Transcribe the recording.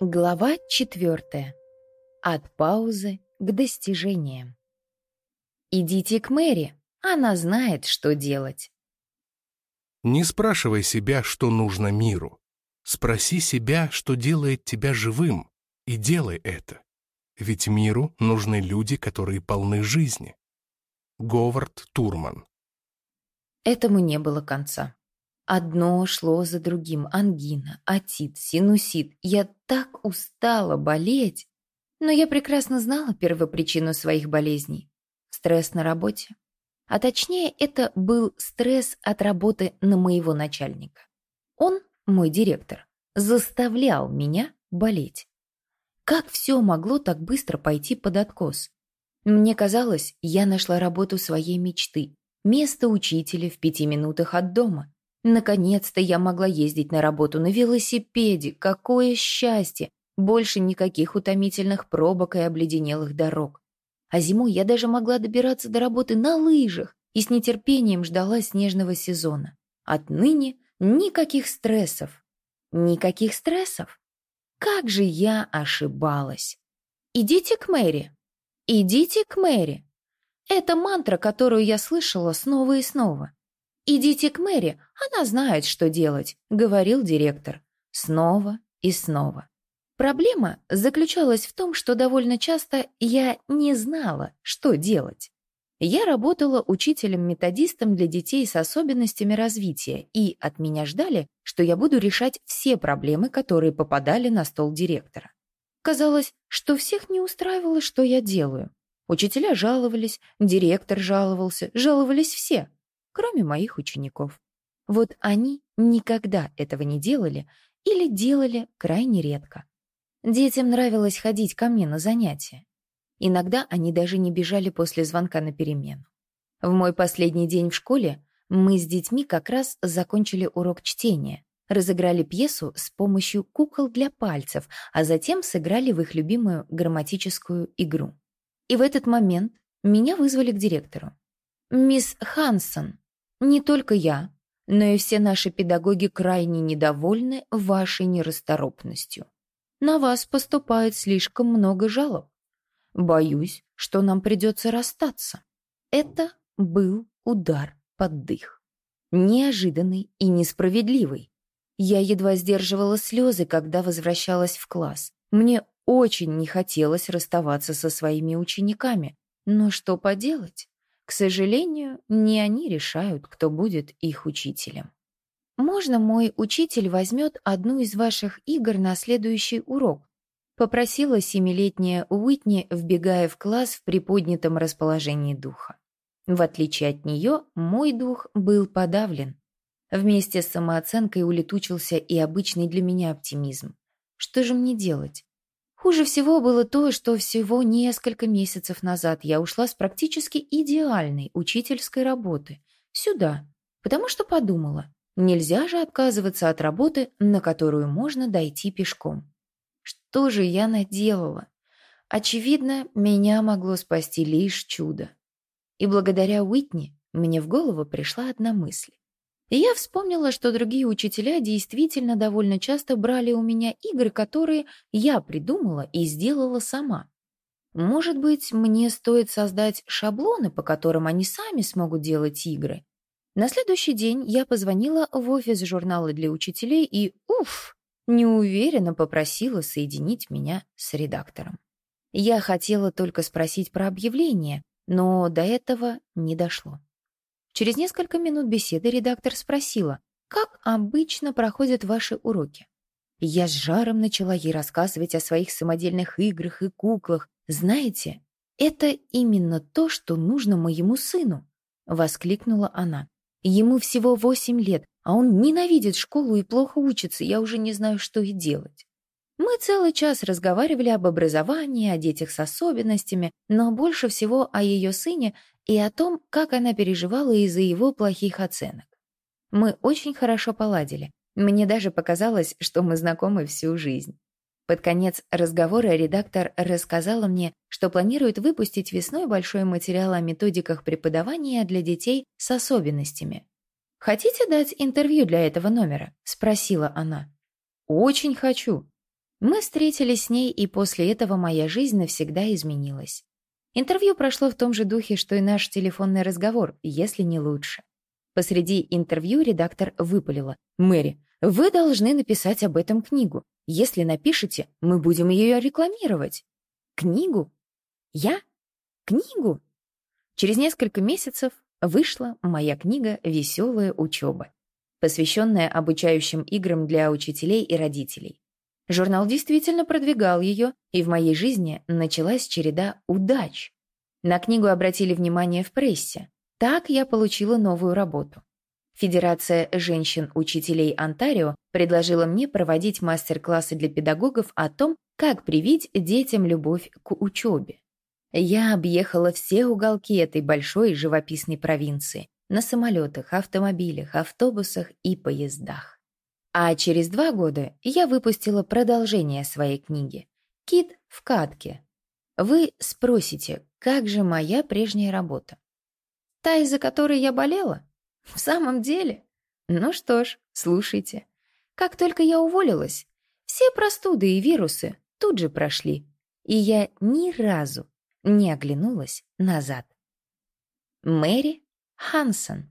Глава четвертая. От паузы к достижениям. Идите к Мэри, она знает, что делать. Не спрашивай себя, что нужно миру. Спроси себя, что делает тебя живым, и делай это. Ведь миру нужны люди, которые полны жизни. Говард Турман Этому не было конца. Одно шло за другим. Ангина, отит, синусит. Я так устала болеть. Но я прекрасно знала первопричину своих болезней. Стресс на работе. А точнее, это был стресс от работы на моего начальника. Он, мой директор, заставлял меня болеть. Как все могло так быстро пойти под откос? Мне казалось, я нашла работу своей мечты. Место учителя в пяти минутах от дома. Наконец-то я могла ездить на работу на велосипеде. Какое счастье! Больше никаких утомительных пробок и обледенелых дорог. А зимой я даже могла добираться до работы на лыжах и с нетерпением ждала снежного сезона. Отныне никаких стрессов. Никаких стрессов? Как же я ошибалась! Идите к Мэри! Идите к Мэри! Это мантра, которую я слышала снова и снова. «Идите к Мэри, она знает, что делать», — говорил директор. Снова и снова. Проблема заключалась в том, что довольно часто я не знала, что делать. Я работала учителем-методистом для детей с особенностями развития, и от меня ждали, что я буду решать все проблемы, которые попадали на стол директора. Казалось, что всех не устраивало, что я делаю. Учителя жаловались, директор жаловался, жаловались все кроме моих учеников. Вот они никогда этого не делали или делали крайне редко. Детям нравилось ходить ко мне на занятия. Иногда они даже не бежали после звонка на перемену. В мой последний день в школе мы с детьми как раз закончили урок чтения, разыграли пьесу с помощью кукол для пальцев, а затем сыграли в их любимую грамматическую игру. И в этот момент меня вызвали к директору. «Мисс Хансон, не только я, но и все наши педагоги крайне недовольны вашей нерасторопностью. На вас поступает слишком много жалоб. Боюсь, что нам придется расстаться. Это был удар под дых. Неожиданный и несправедливый. Я едва сдерживала слезы, когда возвращалась в класс. Мне очень не хотелось расставаться со своими учениками. Но что поделать? К сожалению, не они решают, кто будет их учителем. «Можно мой учитель возьмет одну из ваших игр на следующий урок?» попросила семилетняя Уитни, вбегая в класс в приподнятом расположении духа. В отличие от нее, мой дух был подавлен. Вместе с самооценкой улетучился и обычный для меня оптимизм. Что же мне делать? Хуже всего было то, что всего несколько месяцев назад я ушла с практически идеальной учительской работы сюда, потому что подумала, нельзя же отказываться от работы, на которую можно дойти пешком. Что же я наделала? Очевидно, меня могло спасти лишь чудо. И благодаря Уитни мне в голову пришла одна мысль. И я вспомнила, что другие учителя действительно довольно часто брали у меня игры, которые я придумала и сделала сама. Может быть, мне стоит создать шаблоны, по которым они сами смогут делать игры. На следующий день я позвонила в офис журнала для учителей и, уф, неуверенно попросила соединить меня с редактором. Я хотела только спросить про объявление, но до этого не дошло. Через несколько минут беседы редактор спросила, как обычно проходят ваши уроки. Я с жаром начала ей рассказывать о своих самодельных играх и куклах. «Знаете, это именно то, что нужно моему сыну!» — воскликнула она. «Ему всего восемь лет, а он ненавидит школу и плохо учится, я уже не знаю, что и делать». Мы целый час разговаривали об образовании, о детях с особенностями, но больше всего о ее сыне и о том, как она переживала из-за его плохих оценок. Мы очень хорошо поладили. Мне даже показалось, что мы знакомы всю жизнь. Под конец разговора редактор рассказала мне, что планирует выпустить весной большой материал о методиках преподавания для детей с особенностями. «Хотите дать интервью для этого номера?» – спросила она. «Очень хочу». Мы встретились с ней, и после этого моя жизнь навсегда изменилась. Интервью прошло в том же духе, что и наш телефонный разговор, если не лучше. Посреди интервью редактор выпалила. «Мэри, вы должны написать об этом книгу. Если напишете, мы будем ее рекламировать». «Книгу? Я? Книгу?» Через несколько месяцев вышла моя книга «Веселая учеба», посвященная обучающим играм для учителей и родителей. Журнал действительно продвигал ее, и в моей жизни началась череда удач. На книгу обратили внимание в прессе. Так я получила новую работу. Федерация женщин-учителей Онтарио предложила мне проводить мастер-классы для педагогов о том, как привить детям любовь к учебе. Я объехала все уголки этой большой живописной провинции на самолетах, автомобилях, автобусах и поездах. А через два года я выпустила продолжение своей книги «Кит в катке». Вы спросите, как же моя прежняя работа? Та, из-за которой я болела? В самом деле? Ну что ж, слушайте. Как только я уволилась, все простуды и вирусы тут же прошли, и я ни разу не оглянулась назад. Мэри Хансон